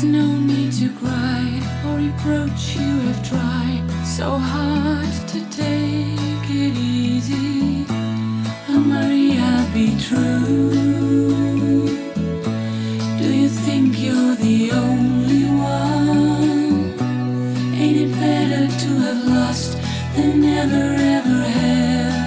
There's no need to cry or reproach you have tried so hard to take it easy. Oh, Maria, be true. Do you think you're the only one? Ain't it better to have lost than never ever have?